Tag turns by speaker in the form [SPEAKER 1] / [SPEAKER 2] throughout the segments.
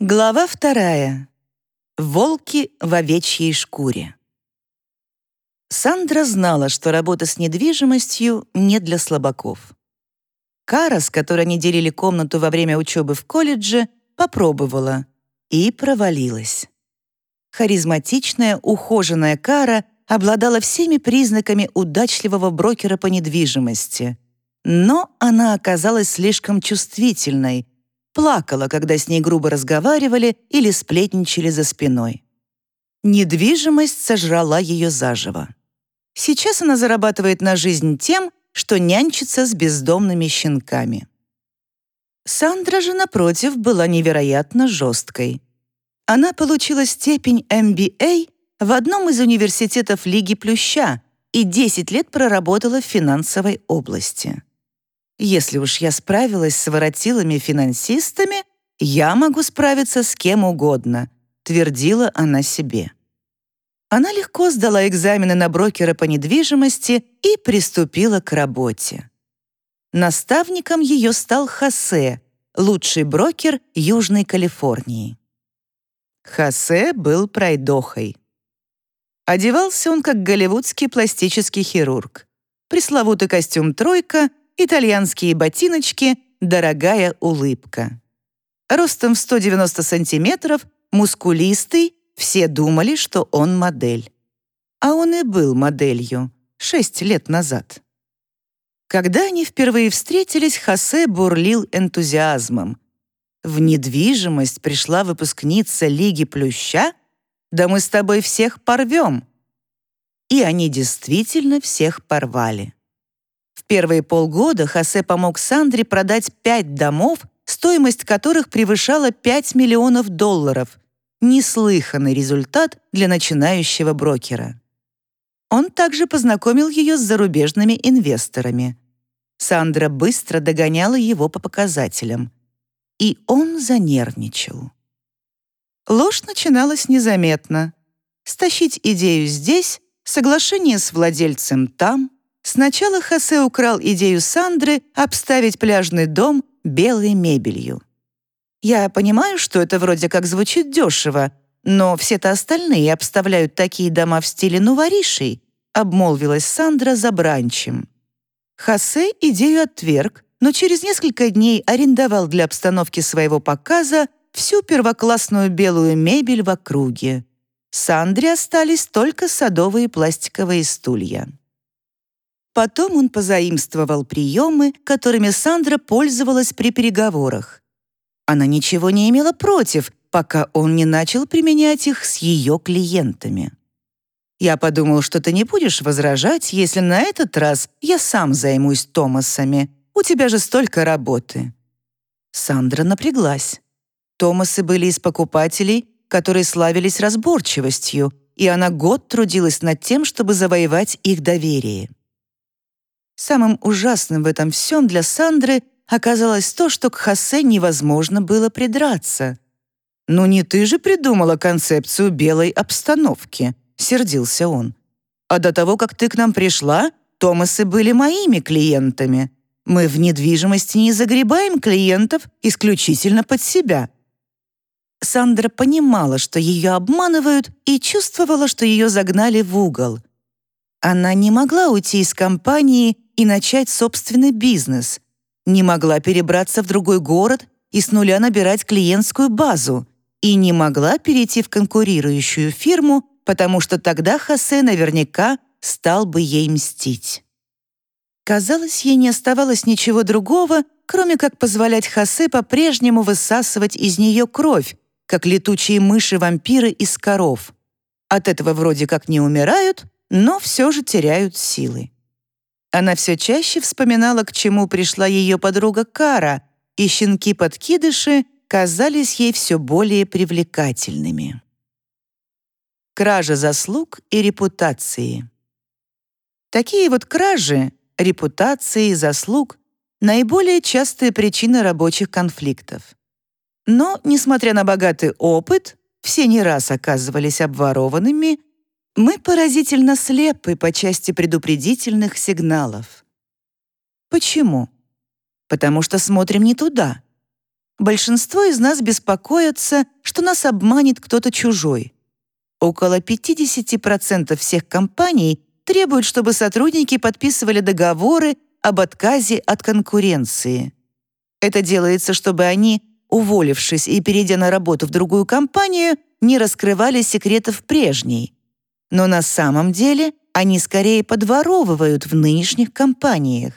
[SPEAKER 1] Глава вторая. Волки в овечьей шкуре. Сандра знала, что работа с недвижимостью не для слабаков. Кара, с которой они делили комнату во время учебы в колледже, попробовала и провалилась. Харизматичная, ухоженная Кара обладала всеми признаками удачливого брокера по недвижимости. Но она оказалась слишком чувствительной — плакала, когда с ней грубо разговаривали или сплетничали за спиной. Недвижимость сожрала ее заживо. Сейчас она зарабатывает на жизнь тем, что нянчится с бездомными щенками. Сандра же, напротив, была невероятно жесткой. Она получила степень MBA в одном из университетов Лиги Плюща и 10 лет проработала в финансовой области. Если уж я справилась с воротилами-финансистами, я могу справиться с кем угодно», — твердила она себе. Она легко сдала экзамены на брокера по недвижимости и приступила к работе. Наставником ее стал Хосе, лучший брокер Южной Калифорнии. Хосе был пройдохой. Одевался он как голливудский пластический хирург. Пресловутый костюм «тройка» итальянские ботиночки, дорогая улыбка. Ростом в 190 сантиметров, мускулистый, все думали, что он модель. А он и был моделью шесть лет назад. Когда они впервые встретились, Хосе бурлил энтузиазмом. В недвижимость пришла выпускница Лиги Плюща? Да мы с тобой всех порвем. И они действительно всех порвали. Первые полгода Хосе помог Сандре продать пять домов, стоимость которых превышала 5 миллионов долларов. Неслыханный результат для начинающего брокера. Он также познакомил ее с зарубежными инвесторами. Сандра быстро догоняла его по показателям. И он занервничал. Ложь начиналась незаметно. Стащить идею здесь, соглашение с владельцем там — Сначала Хосе украл идею Сандры обставить пляжный дом белой мебелью. Я понимаю, что это вроде как звучит дешево, но все-то остальные обставляют такие дома в стиле нуворишей, обмолвилась Сандра за бранчем. Хосе идею отверг, но через несколько дней арендовал для обстановки своего показа всю первоклассную белую мебель в округе. Сандре остались только садовые пластиковые стулья. Потом он позаимствовал приемы, которыми Сандра пользовалась при переговорах. Она ничего не имела против, пока он не начал применять их с ее клиентами. Я подумал, что ты не будешь возражать, если на этот раз я сам займусь Томасами. У тебя же столько работы. Сандра напряглась. Томасы были из покупателей, которые славились разборчивостью, и она год трудилась над тем, чтобы завоевать их доверие. Самым ужасным в этом всем для Сандры оказалось то, что к Хосе невозможно было придраться. «Ну не ты же придумала концепцию белой обстановки», — сердился он. «А до того, как ты к нам пришла, Томасы были моими клиентами. Мы в недвижимости не загребаем клиентов исключительно под себя». Сандра понимала, что ее обманывают, и чувствовала, что ее загнали в угол. Она не могла уйти из компании и начать собственный бизнес. Не могла перебраться в другой город и с нуля набирать клиентскую базу. И не могла перейти в конкурирующую фирму, потому что тогда Хосе наверняка стал бы ей мстить. Казалось, ей не оставалось ничего другого, кроме как позволять Хосе по-прежнему высасывать из нее кровь, как летучие мыши-вампиры из коров. От этого вроде как не умирают, но все же теряют силы. Она все чаще вспоминала, к чему пришла ее подруга Кара, и щенки-подкидыши казались ей все более привлекательными. Кража заслуг и репутации. Такие вот кражи, репутации, заслуг — наиболее частая причина рабочих конфликтов. Но, несмотря на богатый опыт, все не раз оказывались обворованными мы поразительно слепы по части предупредительных сигналов. Почему? Потому что смотрим не туда. большинство из нас беспокоятся, что нас обманет кто-то чужой. Около 50% всех компаний требуют, чтобы сотрудники подписывали договоры об отказе от конкуренции. Это делается, чтобы они, уволившись и перейдя на работу в другую компанию, не раскрывали секретов прежней. Но на самом деле они скорее подворовывают в нынешних компаниях.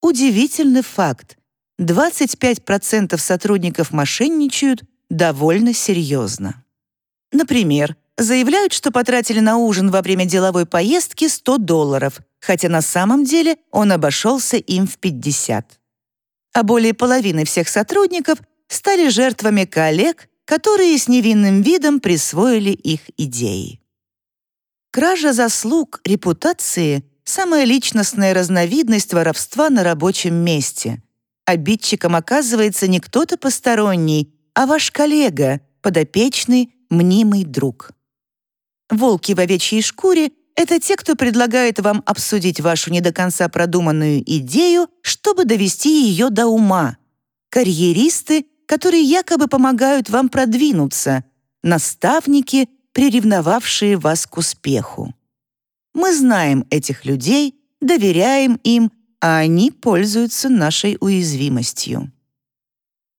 [SPEAKER 1] Удивительный факт. 25% сотрудников мошенничают довольно серьезно. Например, заявляют, что потратили на ужин во время деловой поездки 100 долларов, хотя на самом деле он обошелся им в 50. А более половины всех сотрудников стали жертвами коллег, которые с невинным видом присвоили их идеи. Кража заслуг, репутации — самая личностная разновидность воровства на рабочем месте. Обидчиком оказывается не кто-то посторонний, а ваш коллега, подопечный, мнимый друг. Волки в овечьей шкуре — это те, кто предлагает вам обсудить вашу не до конца продуманную идею, чтобы довести ее до ума. Карьеристы, которые якобы помогают вам продвинуться, наставники, приревновавшие вас к успеху. Мы знаем этих людей, доверяем им, а они пользуются нашей уязвимостью.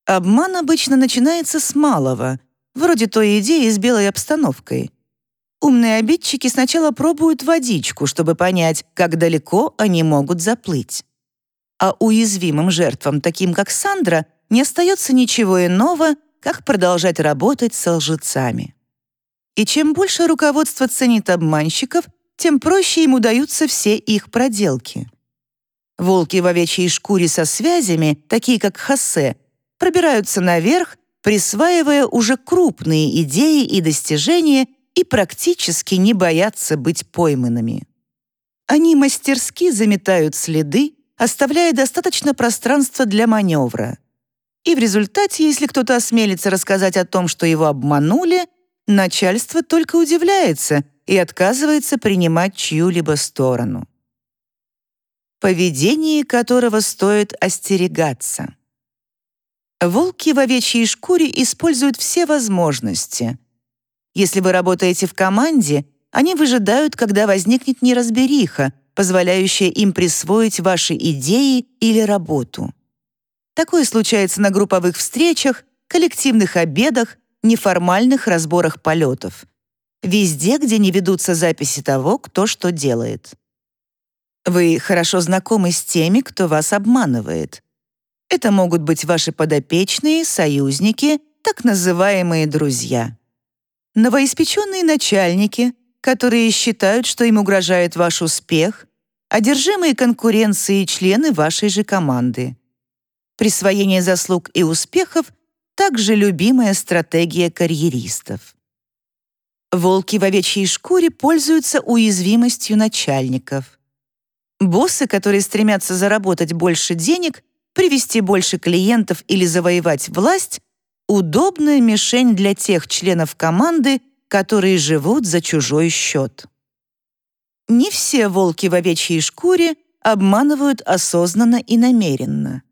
[SPEAKER 1] Обман обычно начинается с малого, вроде той идеи с белой обстановкой. Умные обидчики сначала пробуют водичку, чтобы понять, как далеко они могут заплыть. А уязвимым жертвам, таким как Сандра, не остается ничего иного, как продолжать работать с лжецами. И чем больше руководство ценит обманщиков, тем проще им удаются все их проделки. Волки в овечьей шкуре со связями, такие как Хосе, пробираются наверх, присваивая уже крупные идеи и достижения и практически не боятся быть пойманными. Они мастерски заметают следы, оставляя достаточно пространства для маневра. И в результате, если кто-то осмелится рассказать о том, что его обманули, начальство только удивляется и отказывается принимать чью-либо сторону. Поведение которого стоит остерегаться. Волки в овечьей шкуре используют все возможности. Если вы работаете в команде, они выжидают, когда возникнет неразбериха, позволяющая им присвоить ваши идеи или работу. Такое случается на групповых встречах, коллективных обедах, неформальных разборах полетов. Везде, где не ведутся записи того, кто что делает. Вы хорошо знакомы с теми, кто вас обманывает. Это могут быть ваши подопечные, союзники, так называемые друзья. Новоиспеченные начальники, которые считают, что им угрожает ваш успех, одержимые конкуренцией члены вашей же команды. Присвоение заслуг и успехов также любимая стратегия карьеристов. Волки в овечьей шкуре пользуются уязвимостью начальников. Боссы, которые стремятся заработать больше денег, привести больше клиентов или завоевать власть, удобная мишень для тех членов команды, которые живут за чужой счет. Не все волки в овечьей шкуре обманывают осознанно и намеренно.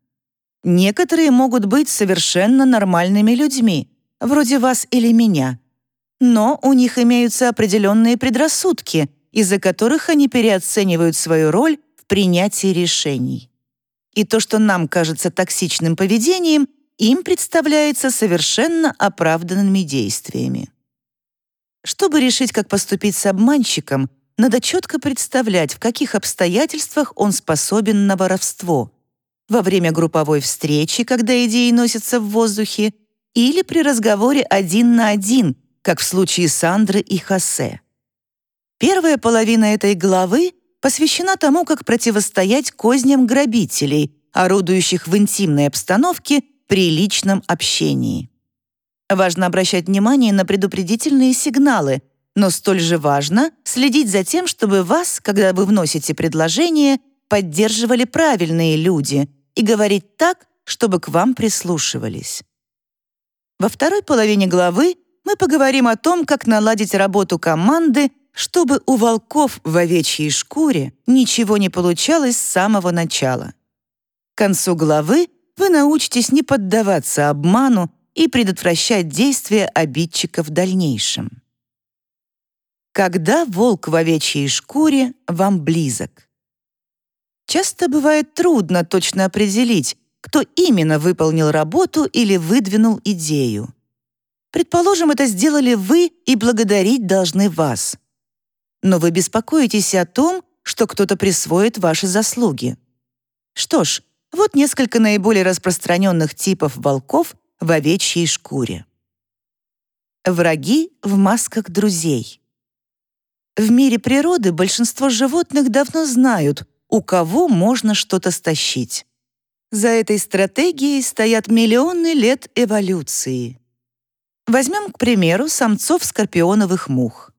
[SPEAKER 1] Некоторые могут быть совершенно нормальными людьми, вроде вас или меня. Но у них имеются определенные предрассудки, из-за которых они переоценивают свою роль в принятии решений. И то, что нам кажется токсичным поведением, им представляется совершенно оправданными действиями. Чтобы решить, как поступить с обманщиком, надо четко представлять, в каких обстоятельствах он способен на воровство — во время групповой встречи, когда идеи носятся в воздухе, или при разговоре один на один, как в случае Сандры и Хосе. Первая половина этой главы посвящена тому, как противостоять козням грабителей, орудующих в интимной обстановке при личном общении. Важно обращать внимание на предупредительные сигналы, но столь же важно следить за тем, чтобы вас, когда вы вносите предложение, поддерживали правильные люди, и говорить так, чтобы к вам прислушивались. Во второй половине главы мы поговорим о том, как наладить работу команды, чтобы у волков в овечьей шкуре ничего не получалось с самого начала. К концу главы вы научитесь не поддаваться обману и предотвращать действия обидчика в дальнейшем. Когда волк в овечьей шкуре вам близок? Часто бывает трудно точно определить, кто именно выполнил работу или выдвинул идею. Предположим, это сделали вы и благодарить должны вас. Но вы беспокоитесь о том, что кто-то присвоит ваши заслуги. Что ж, вот несколько наиболее распространенных типов волков в овечьей шкуре. Враги в масках друзей. В мире природы большинство животных давно знают, у кого можно что-то стащить. За этой стратегией стоят миллионы лет эволюции. Возьмем, к примеру, самцов скорпионовых мух.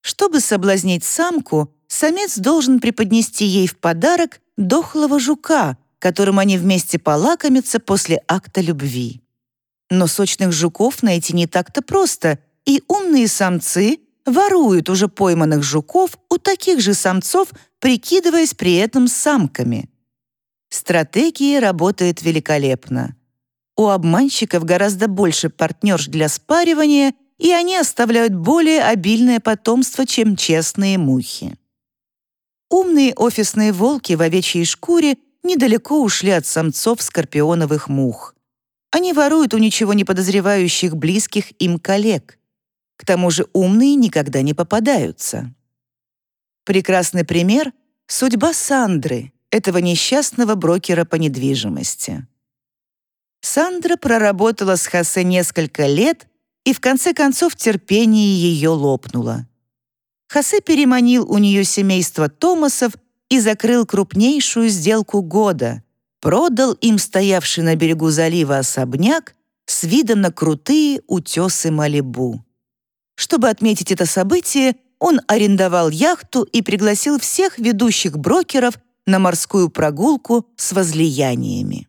[SPEAKER 1] Чтобы соблазнить самку, самец должен преподнести ей в подарок дохлого жука, которым они вместе полакомятся после акта любви. Но сочных жуков найти не так-то просто, и умные самцы воруют уже пойманных жуков у таких же самцов, прикидываясь при этом самками. Стратегия работает великолепно. У обманщиков гораздо больше партнерш для спаривания, и они оставляют более обильное потомство, чем честные мухи. Умные офисные волки в овечьей шкуре недалеко ушли от самцов скорпионовых мух. Они воруют у ничего не подозревающих близких им коллег. К тому же умные никогда не попадаются. Прекрасный пример — судьба Сандры, этого несчастного брокера по недвижимости. Сандра проработала с Хосе несколько лет, и в конце концов терпение ее лопнуло. Хосе переманил у нее семейство Томасов и закрыл крупнейшую сделку года, продал им стоявший на берегу залива особняк с видом на крутые утесы Малибу. Чтобы отметить это событие, он арендовал яхту и пригласил всех ведущих брокеров на морскую прогулку с возлияниями.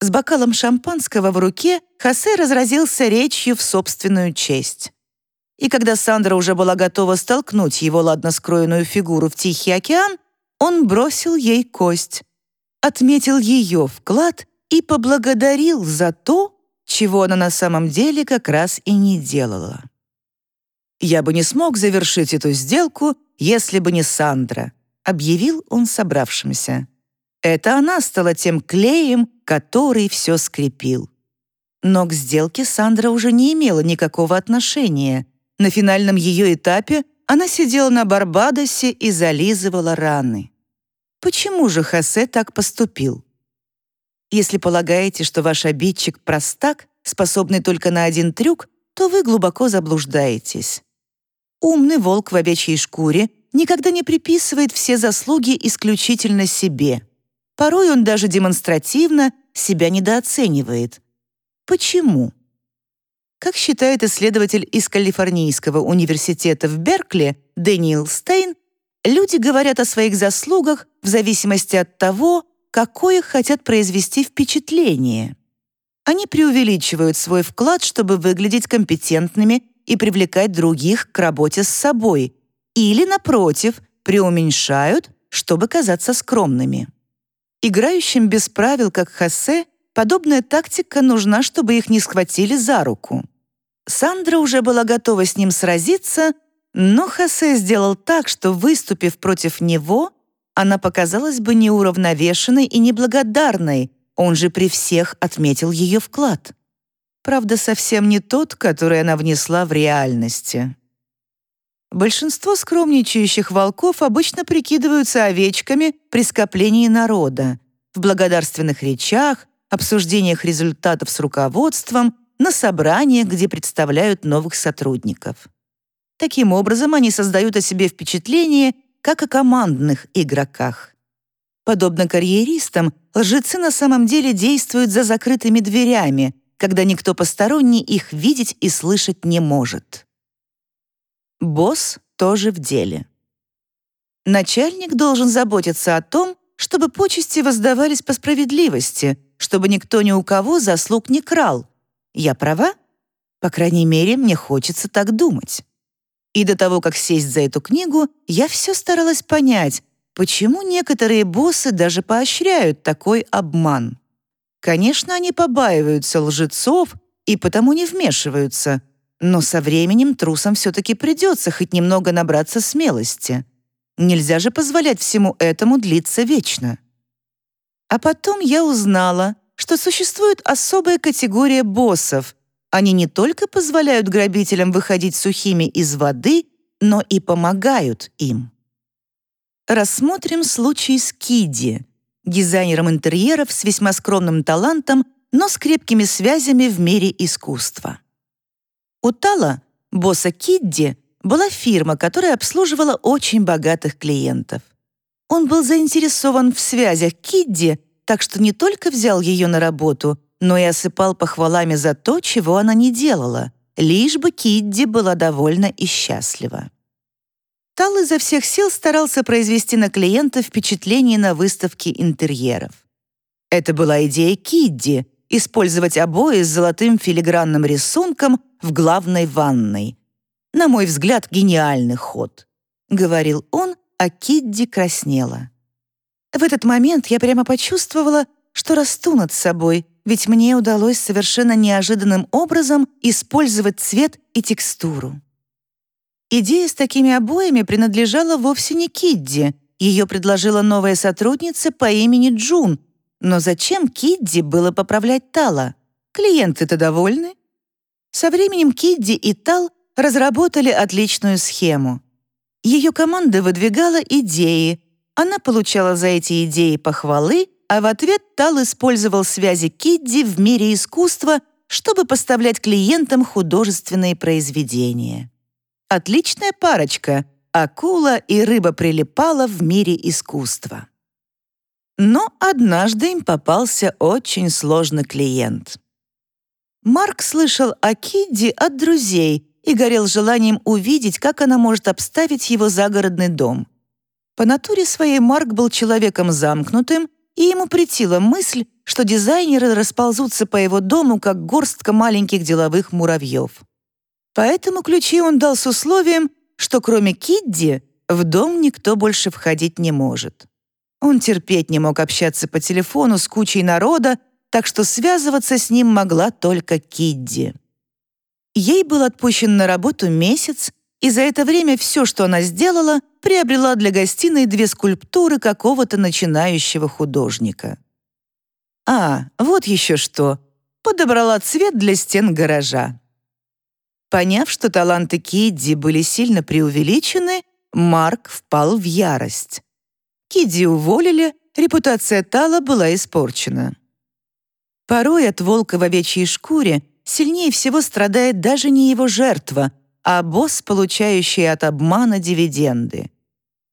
[SPEAKER 1] С бокалом шампанского в руке Хосе разразился речью в собственную честь. И когда Сандра уже была готова столкнуть его ладно скроенную фигуру в Тихий океан, он бросил ей кость, отметил ее вклад и поблагодарил за то, чего она на самом деле как раз и не делала. «Я бы не смог завершить эту сделку, если бы не Сандра», объявил он собравшимся. Это она стала тем клеем, который все скрепил. Но к сделке Сандра уже не имела никакого отношения. На финальном ее этапе она сидела на Барбадосе и зализывала раны. Почему же Хосе так поступил? Если полагаете, что ваш обидчик простак, способный только на один трюк, то вы глубоко заблуждаетесь. Умный волк в овечьей шкуре никогда не приписывает все заслуги исключительно себе. Порой он даже демонстративно себя недооценивает. Почему? Как считает исследователь из Калифорнийского университета в Беркли Дэниел Стейн, люди говорят о своих заслугах в зависимости от того, какое хотят произвести впечатление. Они преувеличивают свой вклад, чтобы выглядеть компетентными и привлекать других к работе с собой, или, напротив, преуменьшают, чтобы казаться скромными. Играющим без правил, как Хосе, подобная тактика нужна, чтобы их не схватили за руку. Сандра уже была готова с ним сразиться, но Хосе сделал так, что, выступив против него, она показалась бы неуравновешенной и неблагодарной, он же при всех отметил ее вклад. Правда, совсем не тот, который она внесла в реальности. Большинство скромничающих волков обычно прикидываются овечками при скоплении народа, в благодарственных речах, обсуждениях результатов с руководством, на собраниях, где представляют новых сотрудников. Таким образом, они создают о себе впечатление, как о командных игроках. Подобно карьеристам, лжецы на самом деле действуют за закрытыми дверями, когда никто посторонний их видеть и слышать не может. Босс тоже в деле. Начальник должен заботиться о том, чтобы почести воздавались по справедливости, чтобы никто ни у кого заслуг не крал. Я права? По крайней мере, мне хочется так думать. И до того, как сесть за эту книгу, я все старалась понять, почему некоторые боссы даже поощряют такой обман. Конечно, они побаиваются лжецов и потому не вмешиваются, но со временем трусам все-таки придется хоть немного набраться смелости. Нельзя же позволять всему этому длиться вечно. А потом я узнала, что существует особая категория боссов. Они не только позволяют грабителям выходить сухими из воды, но и помогают им. Рассмотрим случай с Киди, дизайнером интерьеров с весьма скромным талантом, но с крепкими связями в мире искусства. У Тала, босса Кидди, была фирма, которая обслуживала очень богатых клиентов. Он был заинтересован в связях Кидди, так что не только взял ее на работу, но и осыпал похвалами за то, чего она не делала, лишь бы Кидди была довольна и счастлива. Тал изо всех сил старался произвести на клиента впечатление на выставке интерьеров. Это была идея Кидди — использовать обои с золотым филигранным рисунком в главной ванной. На мой взгляд, гениальный ход —— говорил он, а Кидди краснела. В этот момент я прямо почувствовала, что расту над собой, ведь мне удалось совершенно неожиданным образом использовать цвет и текстуру. Идея с такими обоями принадлежала вовсе не Кидди. Ее предложила новая сотрудница по имени Джун. Но зачем Кидди было поправлять Тала? Клиенты-то довольны. Со временем Кидди и Тал разработали отличную схему. Ее команда выдвигала идеи, она получала за эти идеи похвалы, а в ответ Тал использовал связи Кидди в мире искусства, чтобы поставлять клиентам художественные произведения. Отличная парочка — акула и рыба прилипала в мире искусства. Но однажды им попался очень сложный клиент. Марк слышал о Кидди от друзей — и горел желанием увидеть, как она может обставить его загородный дом. По натуре своей Марк был человеком замкнутым, и ему претила мысль, что дизайнеры расползутся по его дому, как горстка маленьких деловых муравьев. Поэтому ключи он дал с условием, что кроме Кидди в дом никто больше входить не может. Он терпеть не мог общаться по телефону с кучей народа, так что связываться с ним могла только Кидди. Ей был отпущен на работу месяц, и за это время все, что она сделала, приобрела для гостиной две скульптуры какого-то начинающего художника. А, вот еще что. Подобрала цвет для стен гаража. Поняв, что таланты Кидди были сильно преувеличены, Марк впал в ярость. Кидди уволили, репутация Тала была испорчена. Порой от волка в овечьей шкуре сильнее всего страдает даже не его жертва, а босс, получающий от обмана дивиденды.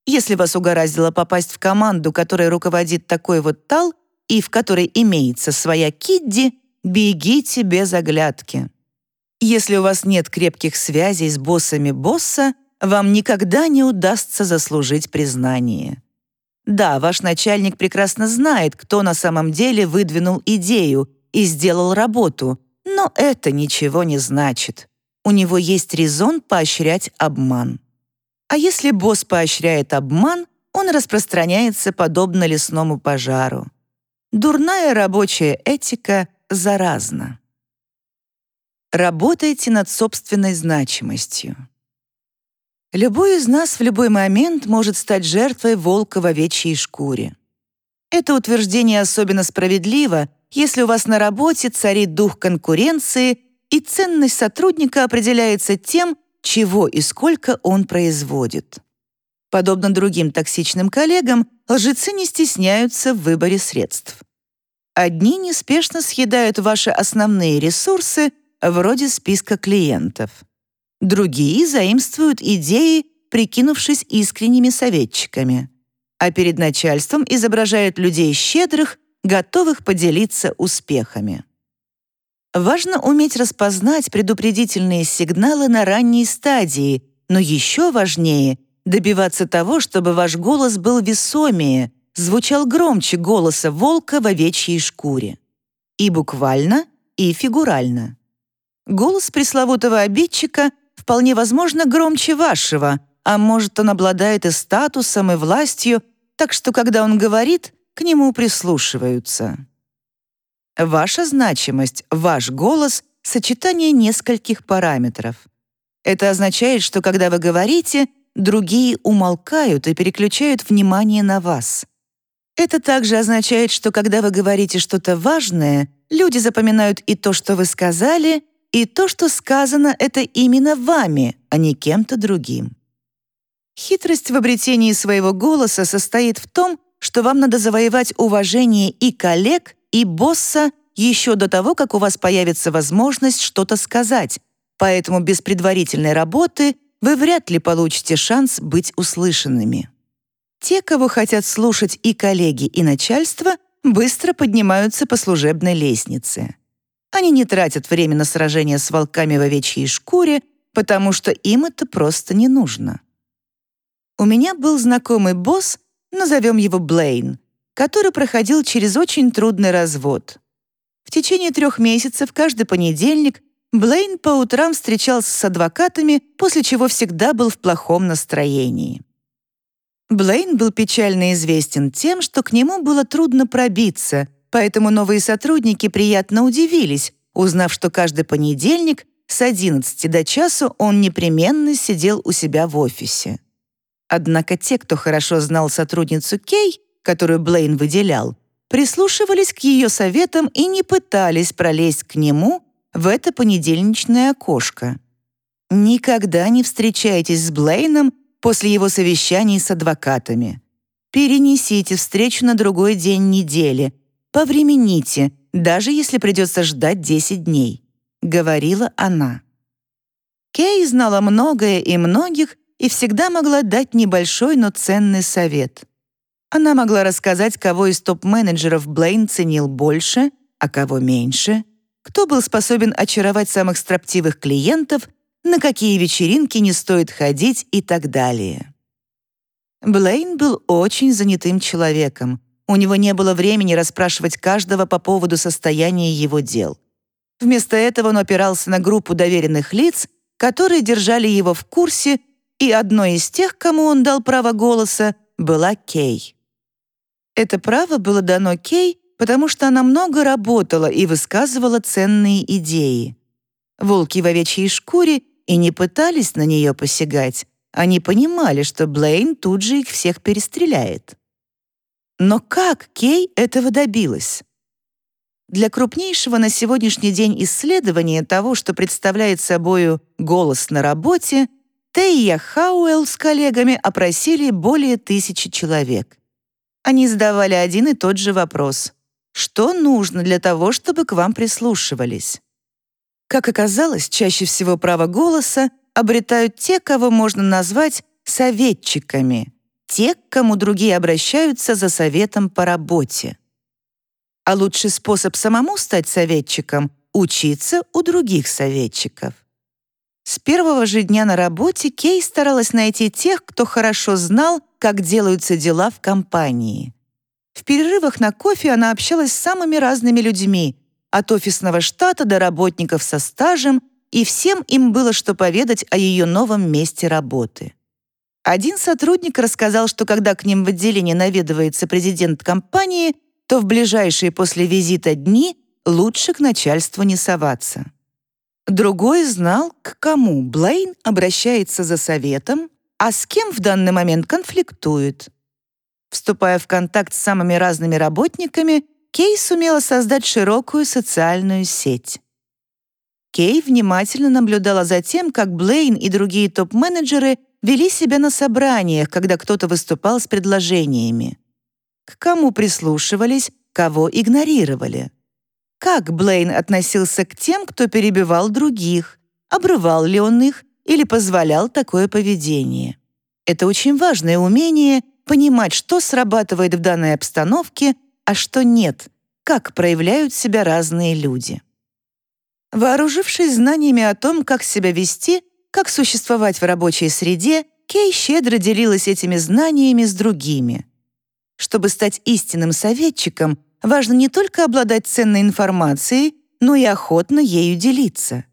[SPEAKER 1] Если вас угораздило попасть в команду, которой руководит такой вот тал, и в которой имеется своя кидди, бегите без оглядки. Если у вас нет крепких связей с боссами босса, вам никогда не удастся заслужить признание. Да, ваш начальник прекрасно знает, кто на самом деле выдвинул идею и сделал работу, но это ничего не значит. У него есть резон поощрять обман. А если босс поощряет обман, он распространяется подобно лесному пожару. Дурная рабочая этика заразна. Работайте над собственной значимостью. Любой из нас в любой момент может стать жертвой волка в овечьей шкуре. Это утверждение особенно справедливо, если у вас на работе царит дух конкуренции и ценность сотрудника определяется тем, чего и сколько он производит. Подобно другим токсичным коллегам, лжецы не стесняются в выборе средств. Одни неспешно съедают ваши основные ресурсы, вроде списка клиентов. Другие заимствуют идеи, прикинувшись искренними советчиками. А перед начальством изображают людей щедрых, готовых поделиться успехами. Важно уметь распознать предупредительные сигналы на ранней стадии, но еще важнее — добиваться того, чтобы ваш голос был весомее, звучал громче голоса волка в овечьей шкуре. И буквально, и фигурально. Голос пресловутого обидчика вполне возможно громче вашего, а может, он обладает и статусом, и властью, так что, когда он говорит, к нему прислушиваются. Ваша значимость, ваш голос — сочетание нескольких параметров. Это означает, что когда вы говорите, другие умолкают и переключают внимание на вас. Это также означает, что когда вы говорите что-то важное, люди запоминают и то, что вы сказали, и то, что сказано, это именно вами, а не кем-то другим. Хитрость в обретении своего голоса состоит в том, что вам надо завоевать уважение и коллег, и босса еще до того, как у вас появится возможность что-то сказать, поэтому без предварительной работы вы вряд ли получите шанс быть услышанными. Те, кого хотят слушать и коллеги, и начальство, быстро поднимаются по служебной лестнице. Они не тратят время на сражения с волками в овечьей шкуре, потому что им это просто не нужно. У меня был знакомый босс, назовем его Блейн, который проходил через очень трудный развод. В течение трех месяцев каждый понедельник Блейн по утрам встречался с адвокатами, после чего всегда был в плохом настроении. Блейн был печально известен тем, что к нему было трудно пробиться, поэтому новые сотрудники приятно удивились, узнав, что каждый понедельник с 11 до часу он непременно сидел у себя в офисе. Однако те, кто хорошо знал сотрудницу Кей, которую Блейн выделял, прислушивались к ее советам и не пытались пролезть к нему в это понедельничное окошко. Никогда не встречайтесь с Блейном после его совещаний с адвокатами. Перенесите встречу на другой день недели, повремените, даже если придется ждать 10 дней», — говорила она. Кей знала многое и многих и всегда могла дать небольшой, но ценный совет. Она могла рассказать, кого из топ-менеджеров Блейн ценил больше, а кого меньше, кто был способен очаровать самых строптивых клиентов, на какие вечеринки не стоит ходить и так далее. Блейн был очень занятым человеком. У него не было времени расспрашивать каждого по поводу состояния его дел. Вместо этого он опирался на группу доверенных лиц, которые держали его в курсе, и одной из тех, кому он дал право голоса, была Кей. Это право было дано Кей, потому что она много работала и высказывала ценные идеи. Волки в овечьей шкуре и не пытались на нее посягать. Они понимали, что Блейн тут же их всех перестреляет. Но как Кей этого добилась? Для крупнейшего на сегодняшний день исследования того, что представляет собою голос на работе, Тейя Хауэлл с коллегами опросили более тысячи человек. Они задавали один и тот же вопрос. Что нужно для того, чтобы к вам прислушивались? Как оказалось, чаще всего право голоса обретают те, кого можно назвать советчиками, те, к кому другие обращаются за советом по работе. А лучший способ самому стать советчиком — учиться у других советчиков. С первого же дня на работе Кей старалась найти тех, кто хорошо знал, как делаются дела в компании. В перерывах на кофе она общалась с самыми разными людьми, от офисного штата до работников со стажем, и всем им было что поведать о ее новом месте работы. Один сотрудник рассказал, что когда к ним в отделение наведывается президент компании, то в ближайшие после визита дни лучше к начальству не соваться. Другой знал, к кому Блейн обращается за советом, а с кем в данный момент конфликтует. Вступая в контакт с самыми разными работниками, Кей сумела создать широкую социальную сеть. Кей внимательно наблюдала за тем, как Блейн и другие топ-менеджеры вели себя на собраниях, когда кто-то выступал с предложениями. К кому прислушивались, кого игнорировали. Как Блейн относился к тем, кто перебивал других, обрывал ли он их или позволял такое поведение. Это очень важное умение понимать, что срабатывает в данной обстановке, а что нет, как проявляют себя разные люди. Вооружившись знаниями о том, как себя вести, как существовать в рабочей среде, Кей щедро делилась этими знаниями с другими. Чтобы стать истинным советчиком, важно не только обладать ценной информацией, но и охотно ею делиться.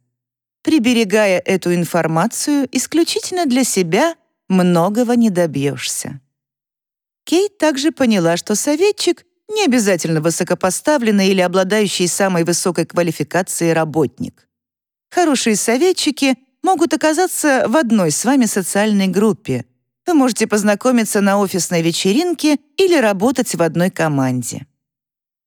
[SPEAKER 1] Приберегая эту информацию исключительно для себя, многого не добьешься. Кейт также поняла, что советчик не обязательно высокопоставленный или обладающий самой высокой квалификацией работник. Хорошие советчики могут оказаться в одной с вами социальной группе. Вы можете познакомиться на офисной вечеринке или работать в одной команде.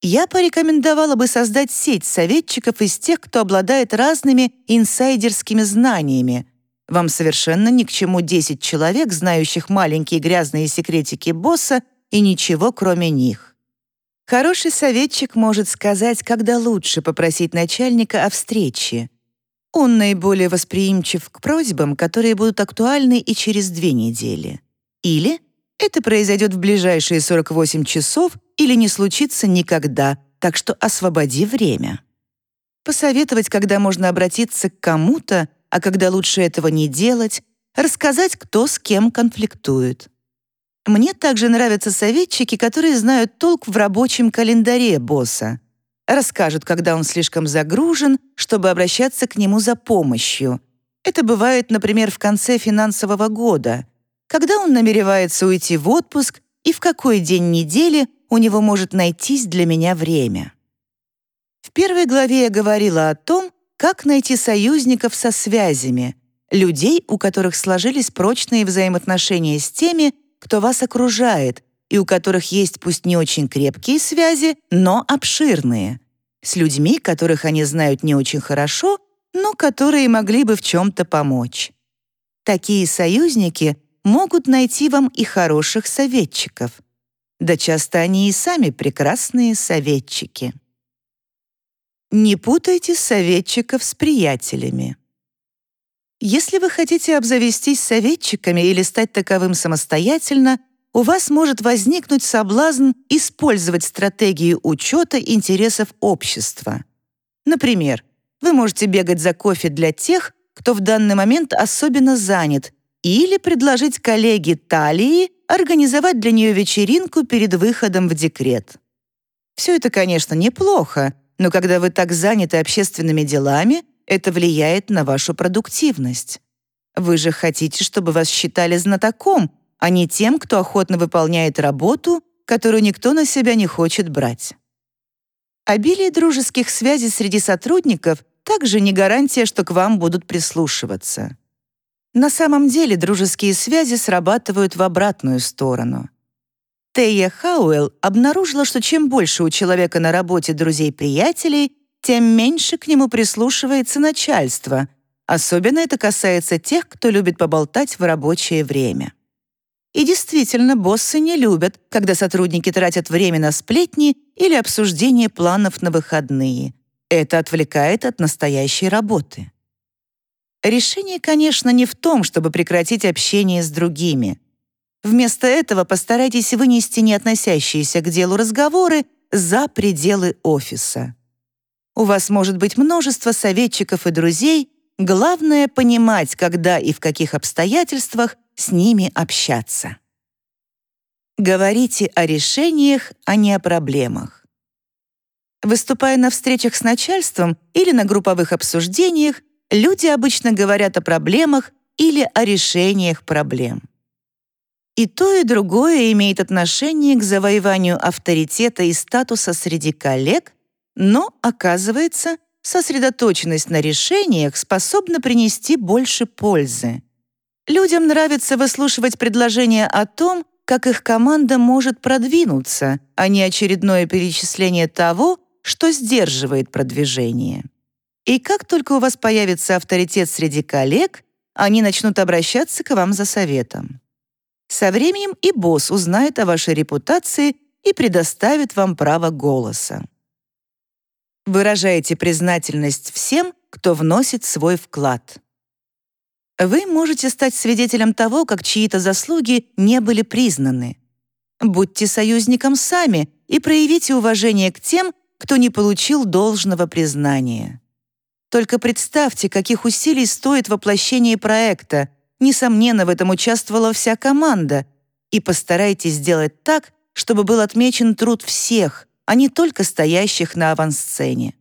[SPEAKER 1] Я порекомендовала бы создать сеть советчиков из тех, кто обладает разными инсайдерскими знаниями. Вам совершенно ни к чему 10 человек, знающих маленькие грязные секретики босса и ничего кроме них. Хороший советчик может сказать, когда лучше попросить начальника о встрече. Он наиболее восприимчив к просьбам, которые будут актуальны и через две недели. Или это произойдет в ближайшие 48 часов или не случится никогда, так что освободи время. Посоветовать, когда можно обратиться к кому-то, а когда лучше этого не делать, рассказать, кто с кем конфликтует. Мне также нравятся советчики, которые знают толк в рабочем календаре босса. Расскажут, когда он слишком загружен, чтобы обращаться к нему за помощью. Это бывает, например, в конце финансового года — когда он намеревается уйти в отпуск и в какой день недели у него может найтись для меня время. В первой главе я говорила о том, как найти союзников со связями, людей, у которых сложились прочные взаимоотношения с теми, кто вас окружает, и у которых есть пусть не очень крепкие связи, но обширные, с людьми, которых они знают не очень хорошо, но которые могли бы в чем-то помочь. Такие союзники могут найти вам и хороших советчиков. Да часто они и сами прекрасные советчики. Не путайте советчиков с приятелями. Если вы хотите обзавестись советчиками или стать таковым самостоятельно, у вас может возникнуть соблазн использовать стратегию учета интересов общества. Например, вы можете бегать за кофе для тех, кто в данный момент особенно занят или предложить коллеге Талии организовать для нее вечеринку перед выходом в декрет. Все это, конечно, неплохо, но когда вы так заняты общественными делами, это влияет на вашу продуктивность. Вы же хотите, чтобы вас считали знатоком, а не тем, кто охотно выполняет работу, которую никто на себя не хочет брать. Обилие дружеских связей среди сотрудников также не гарантия, что к вам будут прислушиваться. На самом деле дружеские связи срабатывают в обратную сторону. Тея Хауэлл обнаружила, что чем больше у человека на работе друзей-приятелей, тем меньше к нему прислушивается начальство. Особенно это касается тех, кто любит поболтать в рабочее время. И действительно, боссы не любят, когда сотрудники тратят время на сплетни или обсуждение планов на выходные. Это отвлекает от настоящей работы. Решение, конечно, не в том, чтобы прекратить общение с другими. Вместо этого постарайтесь вынести не относящиеся к делу разговоры за пределы офиса. У вас может быть множество советчиков и друзей, главное — понимать, когда и в каких обстоятельствах с ними общаться. Говорите о решениях, а не о проблемах. Выступая на встречах с начальством или на групповых обсуждениях, люди обычно говорят о проблемах или о решениях проблем. И то, и другое имеет отношение к завоеванию авторитета и статуса среди коллег, но, оказывается, сосредоточенность на решениях способна принести больше пользы. Людям нравится выслушивать предложения о том, как их команда может продвинуться, а не очередное перечисление того, что сдерживает продвижение. И как только у вас появится авторитет среди коллег, они начнут обращаться к вам за советом. Со временем и босс узнает о вашей репутации и предоставит вам право голоса. Выражайте признательность всем, кто вносит свой вклад. Вы можете стать свидетелем того, как чьи-то заслуги не были признаны. Будьте союзником сами и проявите уважение к тем, кто не получил должного признания. Только представьте, каких усилий стоит воплощение проекта. Несомненно, в этом участвовала вся команда. И постарайтесь сделать так, чтобы был отмечен труд всех, а не только стоящих на авансцене.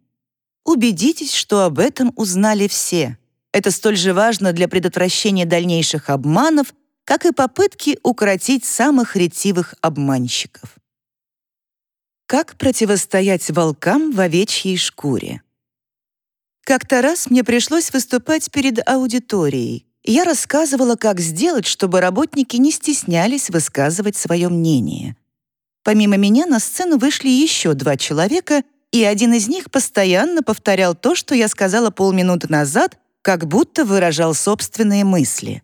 [SPEAKER 1] Убедитесь, что об этом узнали все. Это столь же важно для предотвращения дальнейших обманов, как и попытки укротить самых ретивых обманщиков. Как противостоять волкам в овечьей шкуре? Как-то раз мне пришлось выступать перед аудиторией. Я рассказывала, как сделать, чтобы работники не стеснялись высказывать свое мнение. Помимо меня на сцену вышли еще два человека, и один из них постоянно повторял то, что я сказала полминуты назад, как будто выражал собственные мысли.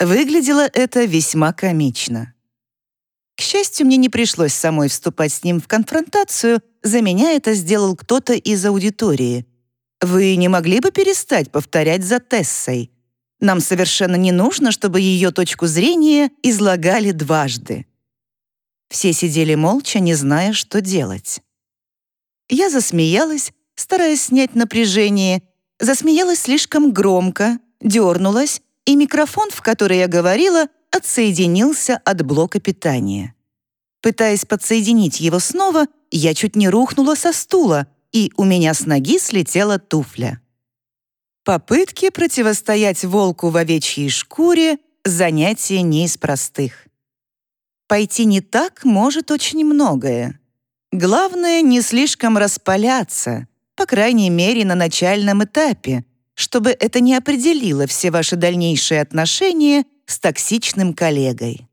[SPEAKER 1] Выглядело это весьма комично. К счастью, мне не пришлось самой вступать с ним в конфронтацию, за меня это сделал кто-то из аудитории. Вы не могли бы перестать повторять за Тессой? Нам совершенно не нужно, чтобы ее точку зрения излагали дважды. Все сидели молча, не зная, что делать. Я засмеялась, стараясь снять напряжение, засмеялась слишком громко, дернулась, и микрофон, в который я говорила, отсоединился от блока питания. Пытаясь подсоединить его снова, я чуть не рухнула со стула, и у меня с ноги слетела туфля. Попытки противостоять волку в овечьей шкуре — занятие не из простых. Пойти не так может очень многое. Главное — не слишком распаляться, по крайней мере, на начальном этапе, чтобы это не определило все ваши дальнейшие отношения с токсичным коллегой.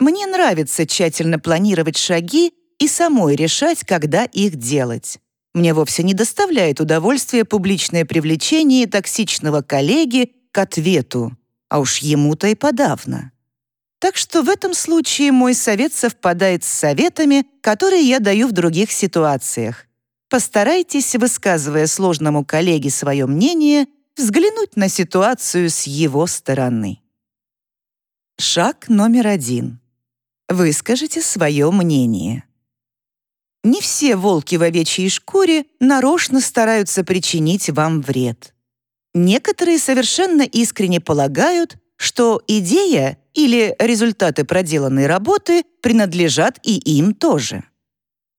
[SPEAKER 1] Мне нравится тщательно планировать шаги и самой решать, когда их делать. Мне вовсе не доставляет удовольствия публичное привлечение токсичного коллеги к ответу, а уж ему-то и подавно. Так что в этом случае мой совет совпадает с советами, которые я даю в других ситуациях. Постарайтесь, высказывая сложному коллеге свое мнение, взглянуть на ситуацию с его стороны. Шаг номер один. Выскажите свое мнение. Не все волки в овечьей шкуре нарочно стараются причинить вам вред. Некоторые совершенно искренне полагают, что идея или результаты проделанной работы принадлежат и им тоже.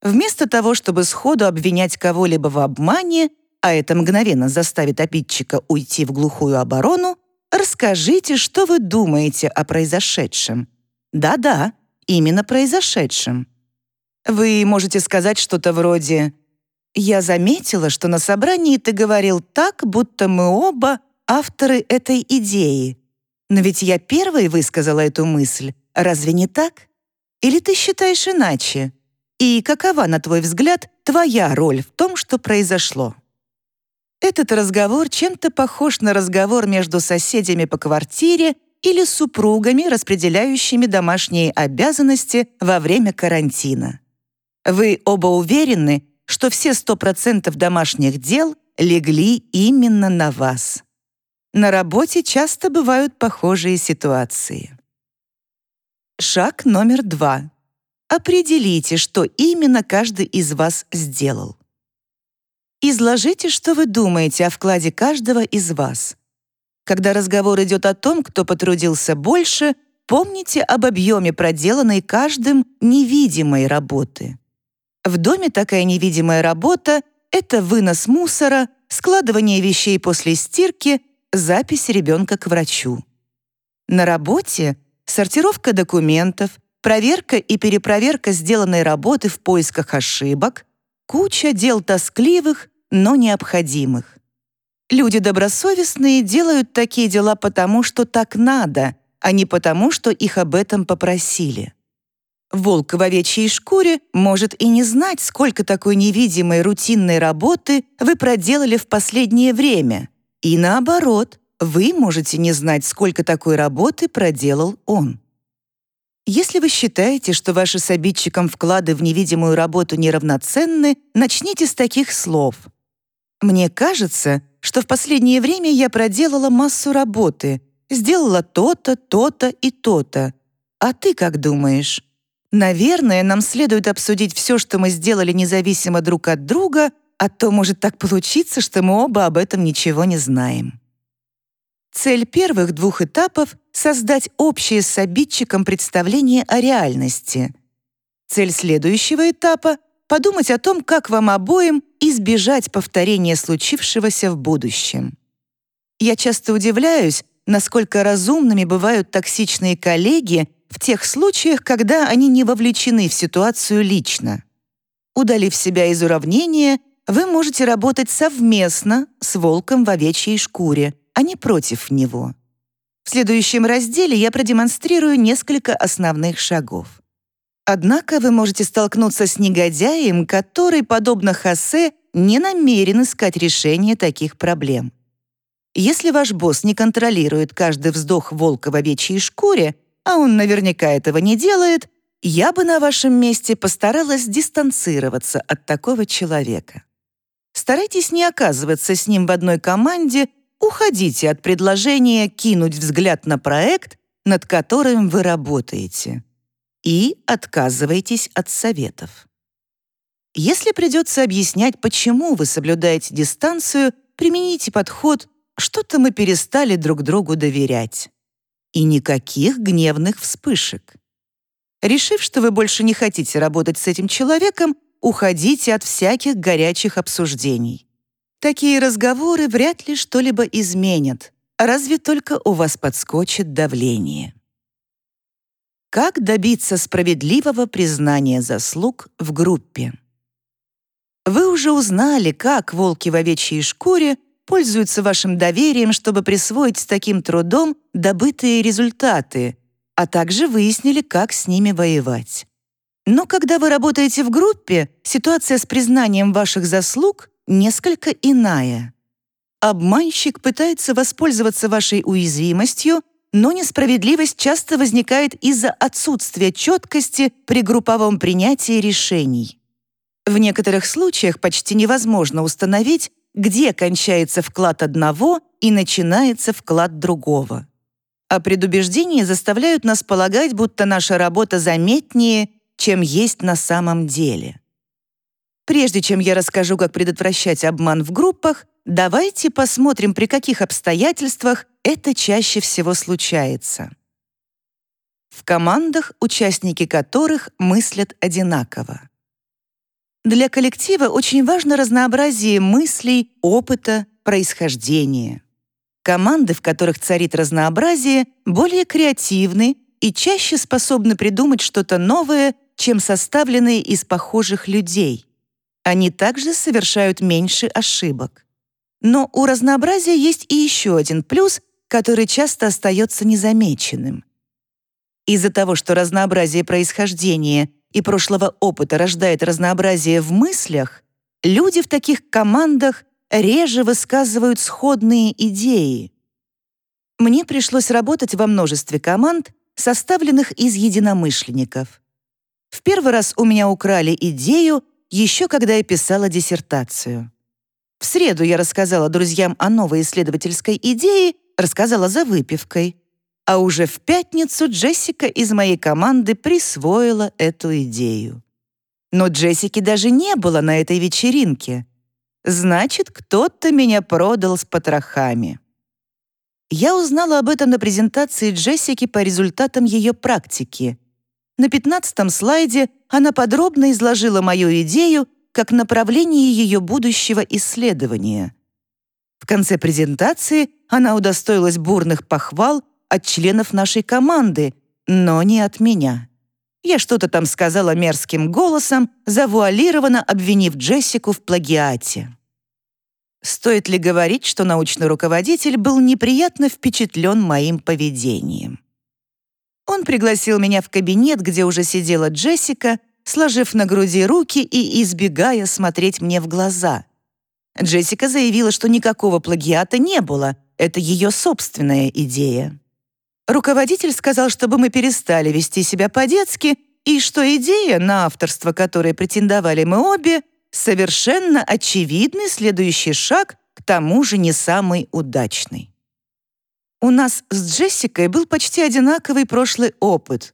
[SPEAKER 1] Вместо того, чтобы сходу обвинять кого-либо в обмане, а это мгновенно заставит обидчика уйти в глухую оборону, расскажите, что вы думаете о произошедшем. Да-да, именно произошедшем. Вы можете сказать что-то вроде «Я заметила, что на собрании ты говорил так, будто мы оба авторы этой идеи. Но ведь я первой высказала эту мысль. Разве не так? Или ты считаешь иначе? И какова, на твой взгляд, твоя роль в том, что произошло?» Этот разговор чем-то похож на разговор между соседями по квартире или супругами, распределяющими домашние обязанности во время карантина. Вы оба уверены, что все 100% домашних дел легли именно на вас. На работе часто бывают похожие ситуации. Шаг номер два. Определите, что именно каждый из вас сделал. Изложите, что вы думаете о вкладе каждого из вас. Когда разговор идет о том, кто потрудился больше, помните об объеме проделанной каждым невидимой работы. В доме такая невидимая работа — это вынос мусора, складывание вещей после стирки, запись ребенка к врачу. На работе — сортировка документов, проверка и перепроверка сделанной работы в поисках ошибок, куча дел тоскливых, но необходимых. Люди добросовестные делают такие дела потому, что так надо, а не потому, что их об этом попросили. Волк в овечьей шкуре может и не знать, сколько такой невидимой рутинной работы вы проделали в последнее время. И наоборот, вы можете не знать, сколько такой работы проделал он. Если вы считаете, что ваши с обидчиком вклады в невидимую работу неравноценны, начните с таких слов. «Мне кажется, что в последнее время я проделала массу работы, сделала то-то, то-то и то-то. А ты как думаешь?» Наверное, нам следует обсудить все, что мы сделали независимо друг от друга, а то может так получиться, что мы оба об этом ничего не знаем. Цель первых двух этапов — создать общее с обидчиком представление о реальности. Цель следующего этапа — подумать о том, как вам обоим избежать повторения случившегося в будущем. Я часто удивляюсь, насколько разумными бывают токсичные коллеги, в тех случаях, когда они не вовлечены в ситуацию лично. Удалив себя из уравнения, вы можете работать совместно с волком в овечьей шкуре, а не против него. В следующем разделе я продемонстрирую несколько основных шагов. Однако вы можете столкнуться с негодяем, который, подобно Хосе, не намерен искать решение таких проблем. Если ваш босс не контролирует каждый вздох волка в овечьей шкуре, а он наверняка этого не делает, я бы на вашем месте постаралась дистанцироваться от такого человека. Старайтесь не оказываться с ним в одной команде, уходите от предложения кинуть взгляд на проект, над которым вы работаете, и отказывайтесь от советов. Если придется объяснять, почему вы соблюдаете дистанцию, примените подход «что-то мы перестали друг другу доверять». И никаких гневных вспышек. Решив, что вы больше не хотите работать с этим человеком, уходите от всяких горячих обсуждений. Такие разговоры вряд ли что-либо изменят, разве только у вас подскочит давление. Как добиться справедливого признания заслуг в группе? Вы уже узнали, как волки в овечьей шкуре пользуются вашим доверием, чтобы присвоить с таким трудом добытые результаты, а также выяснили, как с ними воевать. Но когда вы работаете в группе, ситуация с признанием ваших заслуг несколько иная. Обманщик пытается воспользоваться вашей уязвимостью, но несправедливость часто возникает из-за отсутствия четкости при групповом принятии решений. В некоторых случаях почти невозможно установить, где кончается вклад одного и начинается вклад другого. А предубеждения заставляют нас полагать, будто наша работа заметнее, чем есть на самом деле. Прежде чем я расскажу, как предотвращать обман в группах, давайте посмотрим, при каких обстоятельствах это чаще всего случается. В командах, участники которых мыслят одинаково. Для коллектива очень важно разнообразие мыслей, опыта, происхождения. Команды, в которых царит разнообразие, более креативны и чаще способны придумать что-то новое, чем составленные из похожих людей. Они также совершают меньше ошибок. Но у разнообразия есть и еще один плюс, который часто остается незамеченным. Из-за того, что разнообразие происхождения и прошлого опыта рождает разнообразие в мыслях, люди в таких командах реже высказывают сходные идеи. Мне пришлось работать во множестве команд, составленных из единомышленников. В первый раз у меня украли идею, еще когда я писала диссертацию. В среду я рассказала друзьям о новой исследовательской идее, рассказала за выпивкой. А уже в пятницу Джессика из моей команды присвоила эту идею. Но Джессики даже не было на этой вечеринке. Значит, кто-то меня продал с потрохами. Я узнала об этом на презентации Джессики по результатам ее практики. На пятнадцатом слайде она подробно изложила мою идею как направление ее будущего исследования. В конце презентации она удостоилась бурных похвал от членов нашей команды, но не от меня. Я что-то там сказала мерзким голосом, завуалированно обвинив Джессику в плагиате. Стоит ли говорить, что научный руководитель был неприятно впечатлен моим поведением? Он пригласил меня в кабинет, где уже сидела Джессика, сложив на груди руки и избегая смотреть мне в глаза. Джессика заявила, что никакого плагиата не было, это ее собственная идея. Руководитель сказал, чтобы мы перестали вести себя по-детски, и что идея, на авторство которой претендовали мы обе, совершенно очевидный следующий шаг, к тому же не самый удачный. У нас с Джессикой был почти одинаковый прошлый опыт.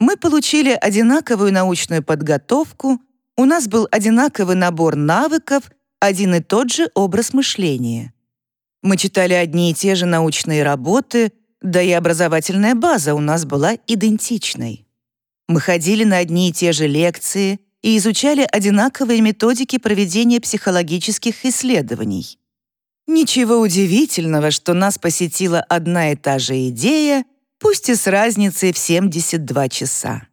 [SPEAKER 1] Мы получили одинаковую научную подготовку, у нас был одинаковый набор навыков, один и тот же образ мышления. Мы читали одни и те же научные работы, да и образовательная база у нас была идентичной. Мы ходили на одни и те же лекции и изучали одинаковые методики проведения психологических исследований. Ничего удивительного, что нас посетила одна и та же идея, пусть и с разницей в 72 часа.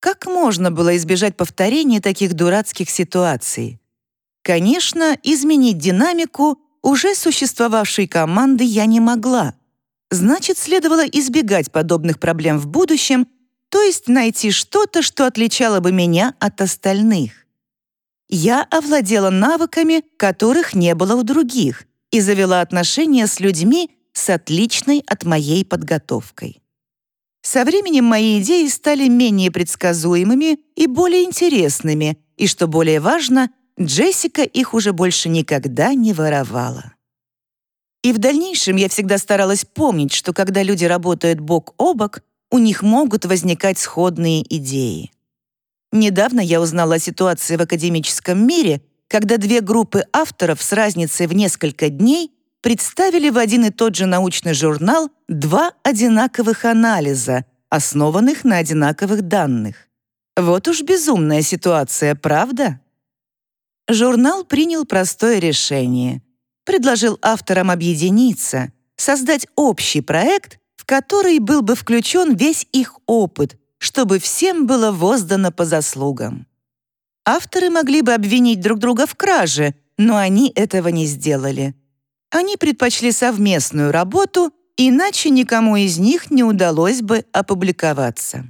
[SPEAKER 1] Как можно было избежать повторения таких дурацких ситуаций? Конечно, изменить динамику уже существовавшей команды я не могла. Значит, следовало избегать подобных проблем в будущем, то есть найти что-то, что отличало бы меня от остальных. Я овладела навыками, которых не было у других, и завела отношения с людьми с отличной от моей подготовкой. Со временем мои идеи стали менее предсказуемыми и более интересными, и, что более важно, Джессика их уже больше никогда не воровала. И в дальнейшем я всегда старалась помнить, что когда люди работают бок о бок, у них могут возникать сходные идеи. Недавно я узнала о ситуации в академическом мире, когда две группы авторов с разницей в несколько дней представили в один и тот же научный журнал два одинаковых анализа, основанных на одинаковых данных. Вот уж безумная ситуация, правда? Журнал принял простое решение. Предложил авторам объединиться, создать общий проект, в который был бы включен весь их опыт, чтобы всем было воздано по заслугам. Авторы могли бы обвинить друг друга в краже, но они этого не сделали. Они предпочли совместную работу, иначе никому из них не удалось бы опубликоваться.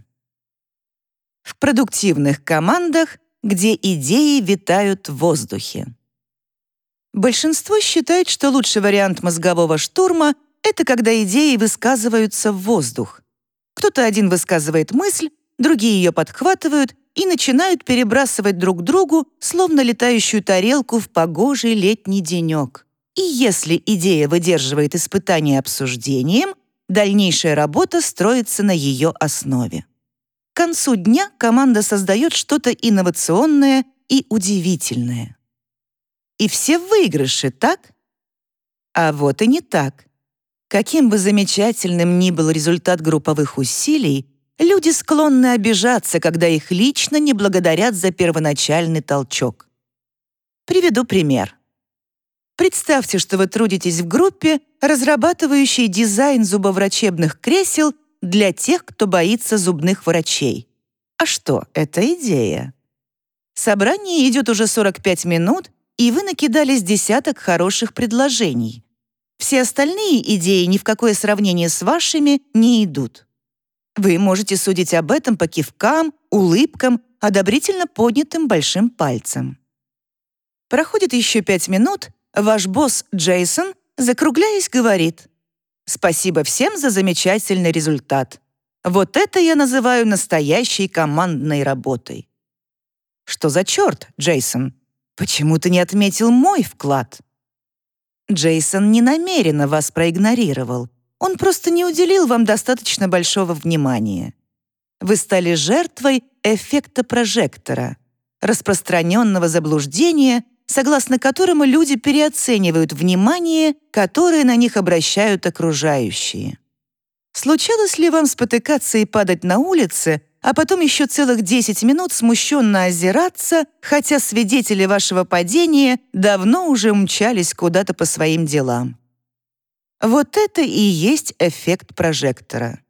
[SPEAKER 1] В продуктивных командах, где идеи витают в воздухе. Большинство считает, что лучший вариант мозгового штурма — это когда идеи высказываются в воздух. Кто-то один высказывает мысль, другие ее подхватывают и начинают перебрасывать друг другу, словно летающую тарелку в погожий летний денек. И если идея выдерживает испытание обсуждением, дальнейшая работа строится на ее основе. К концу дня команда создает что-то инновационное и удивительное. И все в выигрыше, так? А вот и не так. Каким бы замечательным ни был результат групповых усилий, люди склонны обижаться, когда их лично не благодарят за первоначальный толчок. Приведу пример. Представьте, что вы трудитесь в группе, разрабатывающей дизайн зубоврачебных кресел для тех, кто боится зубных врачей. А что, это идея. Собрание идет уже 45 минут, и вы накидали с десяток хороших предложений. Все остальные идеи ни в какое сравнение с вашими не идут. Вы можете судить об этом по кивкам, улыбкам, одобрительно поднятым большим пальцем. Проходит еще пять минут, Ваш босс Джейсон, закругляясь, говорит «Спасибо всем за замечательный результат. Вот это я называю настоящей командной работой». «Что за черт, Джейсон? Почему ты не отметил мой вклад?» Джейсон не намеренно вас проигнорировал. Он просто не уделил вам достаточно большого внимания. Вы стали жертвой эффекта прожектора, распространенного заблуждения, согласно которому люди переоценивают внимание, которое на них обращают окружающие. Случалось ли вам спотыкаться и падать на улице, а потом еще целых 10 минут смущенно озираться, хотя свидетели вашего падения давно уже умчались куда-то по своим делам? Вот это и есть эффект прожектора.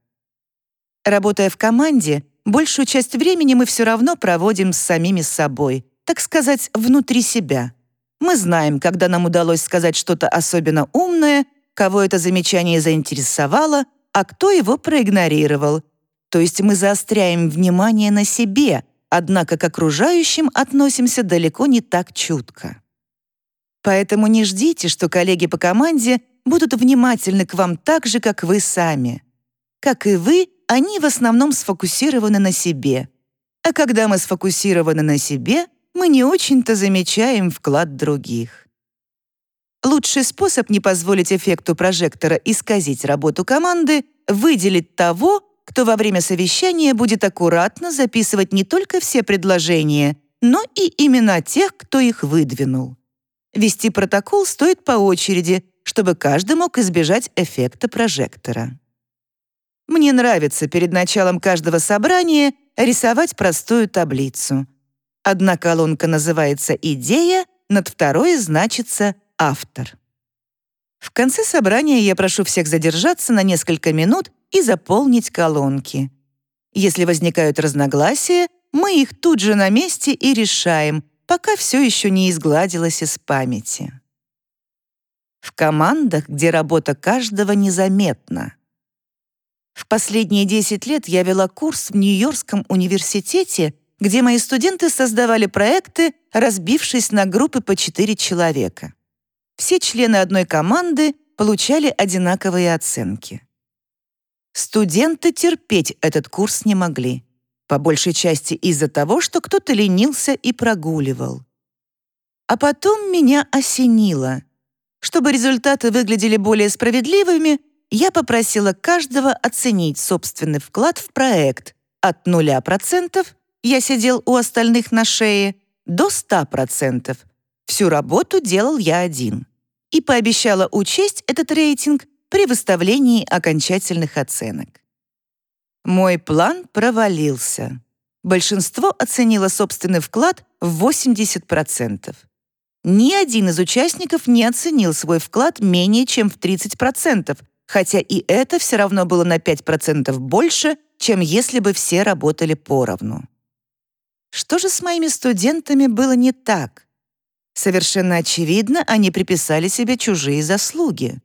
[SPEAKER 1] Работая в команде, большую часть времени мы все равно проводим с самими собой, так сказать, внутри себя. Мы знаем, когда нам удалось сказать что-то особенно умное, кого это замечание заинтересовало, а кто его проигнорировал. То есть мы заостряем внимание на себе, однако к окружающим относимся далеко не так чутко. Поэтому не ждите, что коллеги по команде будут внимательны к вам так же, как вы сами. Как и вы, они в основном сфокусированы на себе. А когда мы сфокусированы на себе — мы не очень-то замечаем вклад других. Лучший способ не позволить эффекту прожектора исказить работу команды — выделить того, кто во время совещания будет аккуратно записывать не только все предложения, но и имена тех, кто их выдвинул. Вести протокол стоит по очереди, чтобы каждый мог избежать эффекта прожектора. Мне нравится перед началом каждого собрания рисовать простую таблицу — Одна колонка называется «Идея», над второй значится «Автор». В конце собрания я прошу всех задержаться на несколько минут и заполнить колонки. Если возникают разногласия, мы их тут же на месте и решаем, пока все еще не изгладилось из памяти. В командах, где работа каждого незаметна. В последние 10 лет я вела курс в Нью-Йоркском университете, где мои студенты создавали проекты, разбившись на группы по 4 человека. Все члены одной команды получали одинаковые оценки. Студенты терпеть этот курс не могли, по большей части из-за того, что кто-то ленился и прогуливал. А потом меня осенило. Чтобы результаты выглядели более справедливыми, я попросила каждого оценить собственный вклад в проект от 0% я сидел у остальных на шее до 100%. Всю работу делал я один. И пообещала учесть этот рейтинг при выставлении окончательных оценок. Мой план провалился. Большинство оценило собственный вклад в 80%. Ни один из участников не оценил свой вклад менее чем в 30%, хотя и это все равно было на 5% больше, чем если бы все работали поровну. Что же с моими студентами было не так? Совершенно очевидно, они приписали себе чужие заслуги.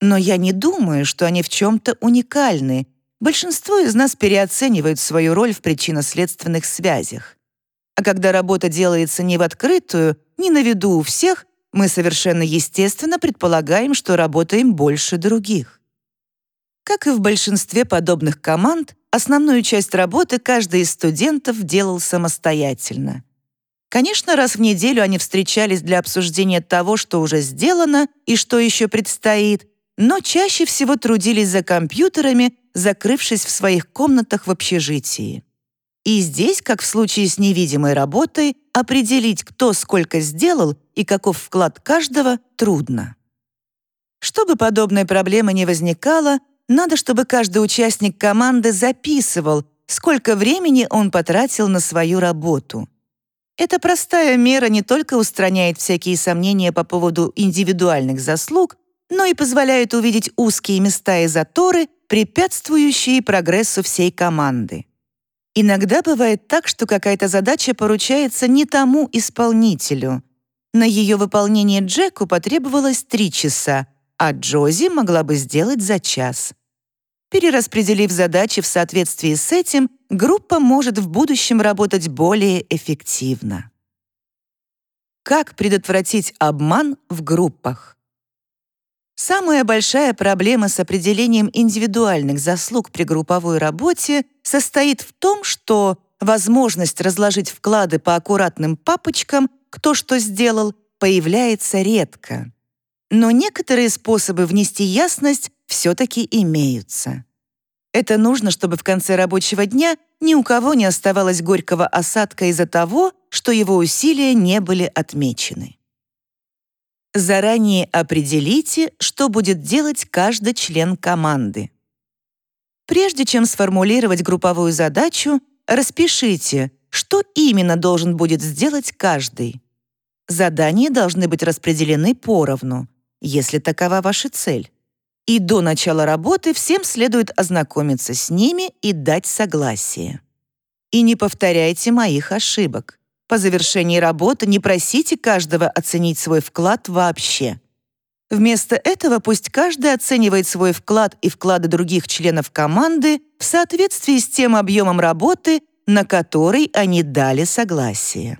[SPEAKER 1] Но я не думаю, что они в чем-то уникальны. Большинство из нас переоценивают свою роль в причинно-следственных связях. А когда работа делается не в открытую, не на виду у всех, мы совершенно естественно предполагаем, что работаем больше других. Как и в большинстве подобных команд, основную часть работы каждый из студентов делал самостоятельно. Конечно, раз в неделю они встречались для обсуждения того, что уже сделано и что еще предстоит, но чаще всего трудились за компьютерами, закрывшись в своих комнатах в общежитии. И здесь, как в случае с невидимой работой, определить, кто сколько сделал и каков вклад каждого, трудно. Чтобы подобной проблемы не возникало, надо, чтобы каждый участник команды записывал, сколько времени он потратил на свою работу. Эта простая мера не только устраняет всякие сомнения по поводу индивидуальных заслуг, но и позволяет увидеть узкие места и заторы, препятствующие прогрессу всей команды. Иногда бывает так, что какая-то задача поручается не тому исполнителю. На ее выполнение Джеку потребовалось три часа, а Джози могла бы сделать за час. Перераспределив задачи в соответствии с этим, группа может в будущем работать более эффективно. Как предотвратить обман в группах? Самая большая проблема с определением индивидуальных заслуг при групповой работе состоит в том, что возможность разложить вклады по аккуратным папочкам, кто что сделал, появляется редко. Но некоторые способы внести ясность все-таки имеются. Это нужно, чтобы в конце рабочего дня ни у кого не оставалось горького осадка из-за того, что его усилия не были отмечены. Заранее определите, что будет делать каждый член команды. Прежде чем сформулировать групповую задачу, распишите, что именно должен будет сделать каждый. Задания должны быть распределены поровну, если такова ваша цель. И до начала работы всем следует ознакомиться с ними и дать согласие. И не повторяйте моих ошибок. По завершении работы не просите каждого оценить свой вклад вообще. Вместо этого пусть каждый оценивает свой вклад и вклады других членов команды в соответствии с тем объемом работы, на который они дали согласие.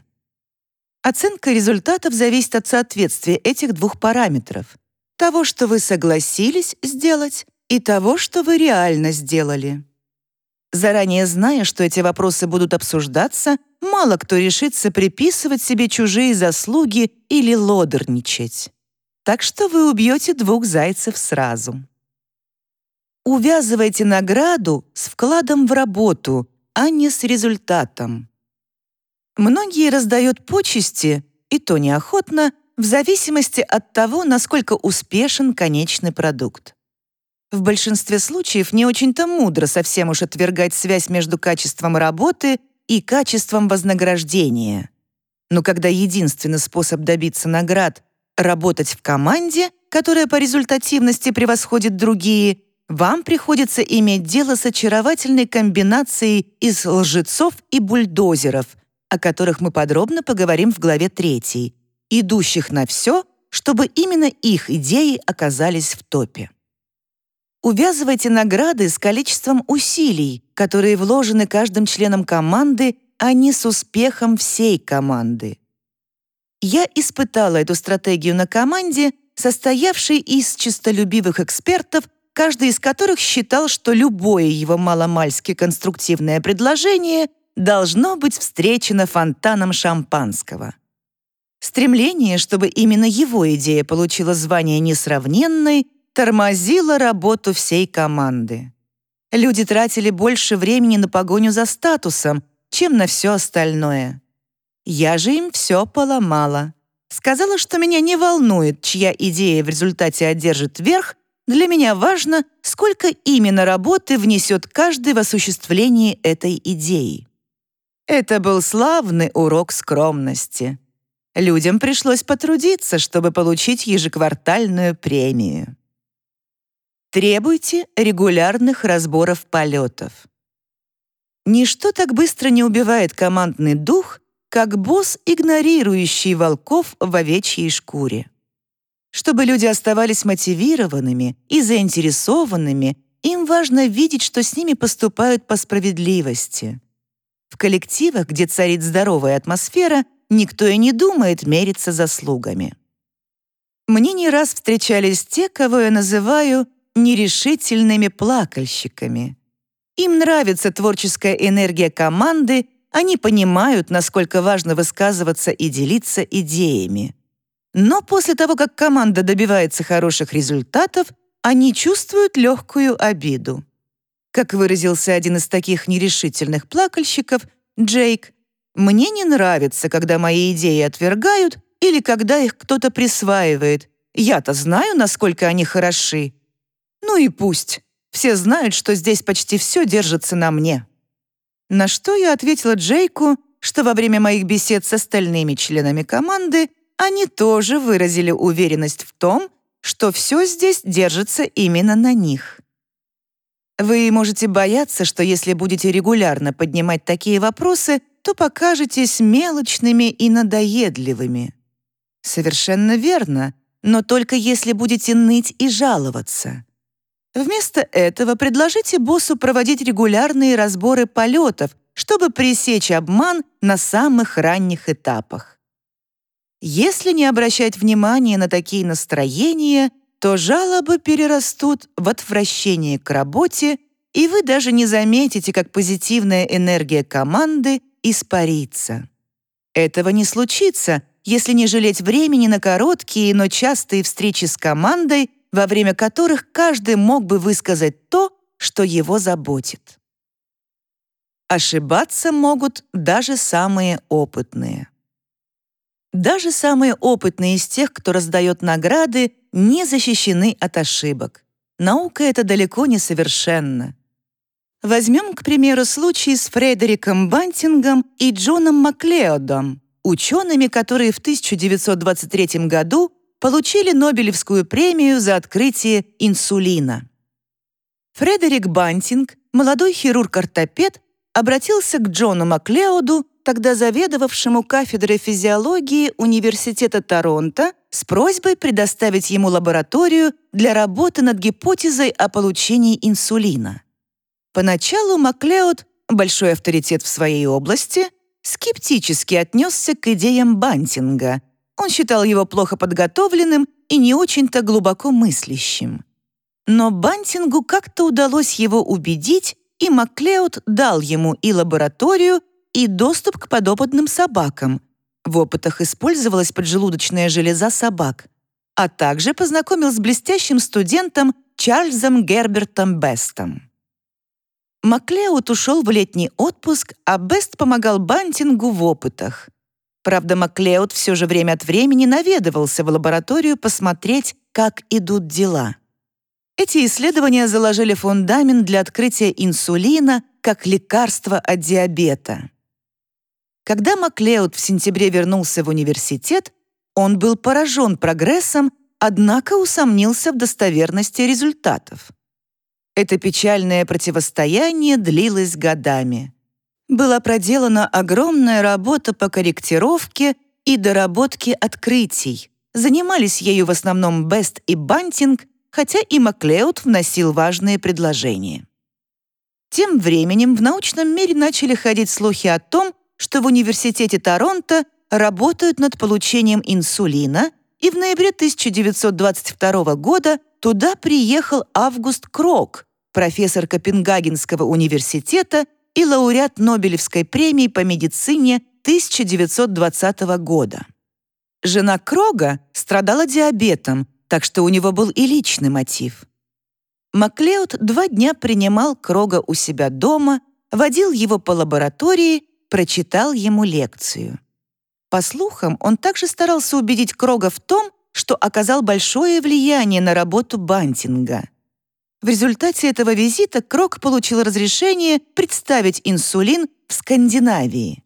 [SPEAKER 1] Оценка результатов зависит от соответствия этих двух параметров. Того, что вы согласились сделать, и того, что вы реально сделали. Заранее зная, что эти вопросы будут обсуждаться, мало кто решится приписывать себе чужие заслуги или лодерничать. Так что вы убьете двух зайцев сразу. Увязывайте награду с вкладом в работу, а не с результатом. Многие раздают почести, и то неохотно, в зависимости от того, насколько успешен конечный продукт. В большинстве случаев не очень-то мудро совсем уж отвергать связь между качеством работы и качеством вознаграждения. Но когда единственный способ добиться наград — работать в команде, которая по результативности превосходит другие, вам приходится иметь дело с очаровательной комбинацией из лжецов и бульдозеров, о которых мы подробно поговорим в главе 3, идущих на все, чтобы именно их идеи оказались в топе. Увязывайте награды с количеством усилий, которые вложены каждым членом команды, а не с успехом всей команды. Я испытала эту стратегию на команде, состоявшей из честолюбивых экспертов, каждый из которых считал, что любое его маломальски конструктивное предложение должно быть встречено фонтаном шампанского. Стремление, чтобы именно его идея получила звание несравненной, тормозило работу всей команды. Люди тратили больше времени на погоню за статусом, чем на все остальное. Я же им все поломала. Сказала, что меня не волнует, чья идея в результате одержит верх, для меня важно, сколько именно работы внесет каждый в осуществление этой идеи. Это был славный урок скромности. Людям пришлось потрудиться, чтобы получить ежеквартальную премию. Требуйте регулярных разборов полетов. Ничто так быстро не убивает командный дух, как босс, игнорирующий волков в овечьей шкуре. Чтобы люди оставались мотивированными и заинтересованными, им важно видеть, что с ними поступают по справедливости. В коллективах, где царит здоровая атмосфера, никто и не думает мериться заслугами. Мне не раз встречались те, кого я называю нерешительными плакальщиками. Им нравится творческая энергия команды, они понимают, насколько важно высказываться и делиться идеями. Но после того, как команда добивается хороших результатов, они чувствуют легкую обиду. Как выразился один из таких нерешительных плакальщиков, Джейк, «Мне не нравится, когда мои идеи отвергают или когда их кто-то присваивает. Я-то знаю, насколько они хороши. Ну и пусть. Все знают, что здесь почти все держится на мне». На что я ответила Джейку, что во время моих бесед с остальными членами команды они тоже выразили уверенность в том, что все здесь держится именно на них. Вы можете бояться, что если будете регулярно поднимать такие вопросы, то покажетесь мелочными и надоедливыми. Совершенно верно, но только если будете ныть и жаловаться. Вместо этого предложите боссу проводить регулярные разборы полетов, чтобы пресечь обман на самых ранних этапах. Если не обращать внимания на такие настроения, то жалобы перерастут в отвращение к работе, и вы даже не заметите, как позитивная энергия команды испарится. Этого не случится, если не жалеть времени на короткие, но частые встречи с командой во время которых каждый мог бы высказать то, что его заботит. Ошибаться могут даже самые опытные. Даже самые опытные из тех, кто раздает награды, не защищены от ошибок. Наука это далеко не совершенна. Возьмем, к примеру, случай с Фредериком Бантингом и Джоном Маклеодом, учеными, которые в 1923 году получили Нобелевскую премию за открытие инсулина. Фредерик Бантинг, молодой хирург-ортопед, обратился к Джону Маклеоду, тогда заведовавшему кафедрой физиологии Университета Торонто, с просьбой предоставить ему лабораторию для работы над гипотезой о получении инсулина. Поначалу Маклеод, большой авторитет в своей области, скептически отнесся к идеям Бантинга — он считал его плохо подготовленным и не очень-то глубоко мыслящим. Но Бантингу как-то удалось его убедить, и Маклеод дал ему и лабораторию, и доступ к подопытным собакам. В опытах использовалась поджелудочная железа собак, а также познакомил с блестящим студентом Чарльзом Гербертом Бестом. Маклеод ушел в летний отпуск, а Бест помогал Бантингу в опытах. Правда, Маклеод все же время от времени наведывался в лабораторию посмотреть, как идут дела. Эти исследования заложили фундамент для открытия инсулина как лекарства от диабета. Когда Маклеод в сентябре вернулся в университет, он был поражен прогрессом, однако усомнился в достоверности результатов. Это печальное противостояние длилось годами. Была проделана огромная работа по корректировке и доработке открытий. Занимались ею в основном Бест и Бантинг, хотя и Маклеод вносил важные предложения. Тем временем в научном мире начали ходить слухи о том, что в Университете Торонто работают над получением инсулина, и в ноябре 1922 года туда приехал Август Крок, профессор Копенгагенского университета и лауреат Нобелевской премии по медицине 1920 года. Жена Крога страдала диабетом, так что у него был и личный мотив. Маклеод два дня принимал Крога у себя дома, водил его по лаборатории, прочитал ему лекцию. По слухам, он также старался убедить Крога в том, что оказал большое влияние на работу Бантинга. В результате этого визита Крог получил разрешение представить инсулин в Скандинавии.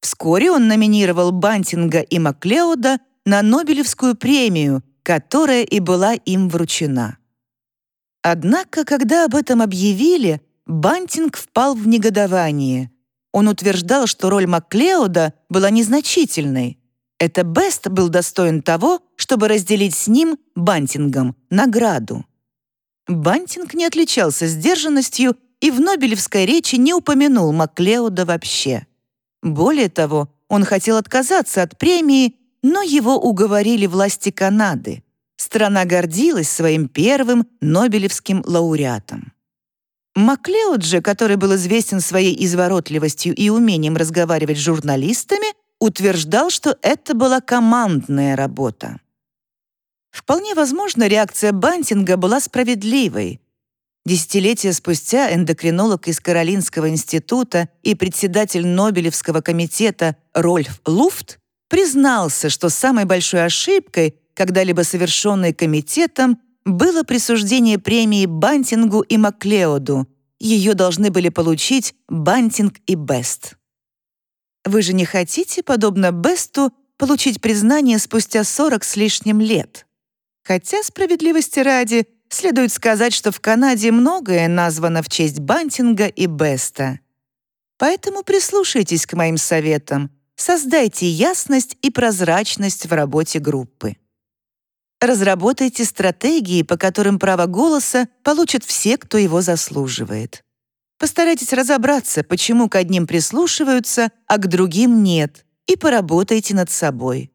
[SPEAKER 1] Вскоре он номинировал Бантинга и Маклеода на Нобелевскую премию, которая и была им вручена. Однако, когда об этом объявили, Бантинг впал в негодование. Он утверждал, что роль Маклеода была незначительной. Это Бест был достоин того, чтобы разделить с ним, Бантингом, награду. Бантинг не отличался сдержанностью и в Нобелевской речи не упомянул Маклеода вообще. Более того, он хотел отказаться от премии, но его уговорили власти Канады. Страна гордилась своим первым Нобелевским лауреатом. Маклеод же, который был известен своей изворотливостью и умением разговаривать с журналистами, утверждал, что это была командная работа. Вполне возможно, реакция Бантинга была справедливой. Десятилетия спустя эндокринолог из Каролинского института и председатель Нобелевского комитета Рольф Луфт признался, что самой большой ошибкой, когда-либо совершенной комитетом, было присуждение премии Бантингу и Маклеоду. Ее должны были получить Бантинг и Бест. Вы же не хотите, подобно Бесту, получить признание спустя 40 с лишним лет? Хотя, справедливости ради, следует сказать, что в Канаде многое названо в честь Бантинга и Беста. Поэтому прислушайтесь к моим советам, создайте ясность и прозрачность в работе группы. Разработайте стратегии, по которым право голоса получат все, кто его заслуживает. Постарайтесь разобраться, почему к одним прислушиваются, а к другим нет, и поработайте над собой.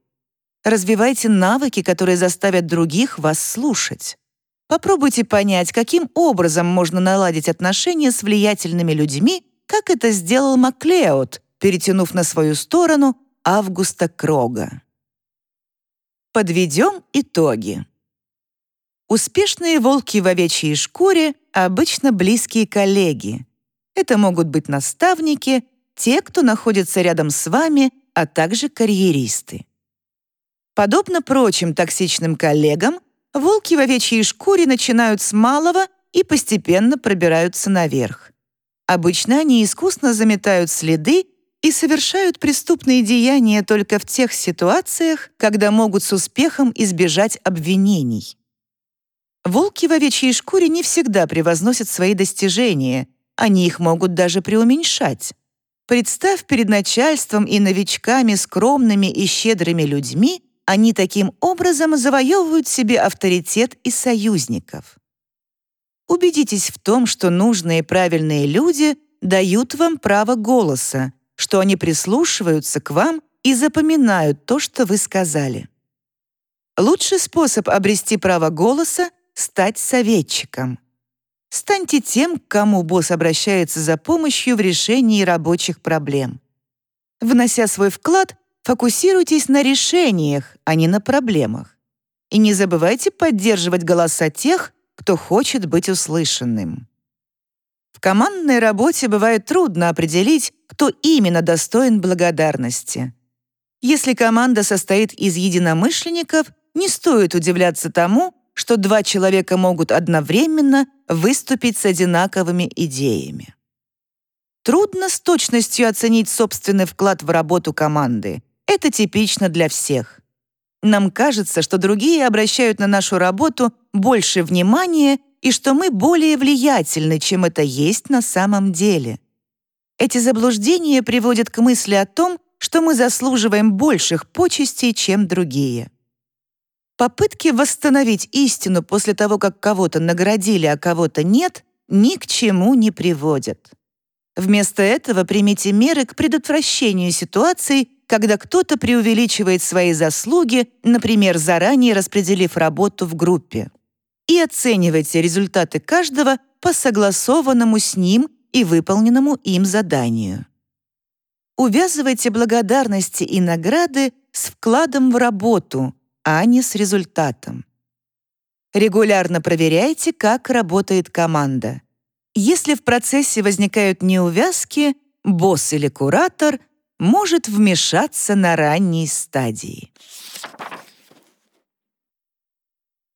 [SPEAKER 1] Развивайте навыки, которые заставят других вас слушать. Попробуйте понять, каким образом можно наладить отношения с влиятельными людьми, как это сделал Маклеод, перетянув на свою сторону Августа Крога. Подведем итоги. Успешные волки в овечьей шкуре обычно близкие коллеги. Это могут быть наставники, те, кто находится рядом с вами, а также карьеристы. Подобно прочим токсичным коллегам, волки в овечьей шкуре начинают с малого и постепенно пробираются наверх. Обычно они искусно заметают следы и совершают преступные деяния только в тех ситуациях, когда могут с успехом избежать обвинений. Волки в овечьей шкуре не всегда превозносят свои достижения, они их могут даже преуменьшать. Представь перед начальством и новичками скромными и щедрыми людьми, они таким образом завоевывают себе авторитет и союзников. Убедитесь в том, что нужные и правильные люди дают вам право голоса, что они прислушиваются к вам и запоминают то, что вы сказали. Лучший способ обрести право голоса — стать советчиком. Станьте тем, к кому босс обращается за помощью в решении рабочих проблем. Внося свой вклад, фокусируйтесь на решениях, а не на проблемах. И не забывайте поддерживать голоса тех, кто хочет быть услышанным. В командной работе бывает трудно определить, кто именно достоин благодарности. Если команда состоит из единомышленников, не стоит удивляться тому, что два человека могут одновременно выступить с одинаковыми идеями. Трудно с точностью оценить собственный вклад в работу команды. Это типично для всех. Нам кажется, что другие обращают на нашу работу больше внимания и что мы более влиятельны, чем это есть на самом деле. Эти заблуждения приводят к мысли о том, что мы заслуживаем больших почестей, чем другие. Попытки восстановить истину после того, как кого-то наградили, а кого-то нет, ни к чему не приводят. Вместо этого примите меры к предотвращению ситуаций, когда кто-то преувеличивает свои заслуги, например, заранее распределив работу в группе. И оценивайте результаты каждого по согласованному с ним и выполненному им заданию. Увязывайте благодарности и награды с вкладом в работу, а не с результатом. Регулярно проверяйте, как работает команда. Если в процессе возникают неувязки, босс или куратор может вмешаться на ранней стадии.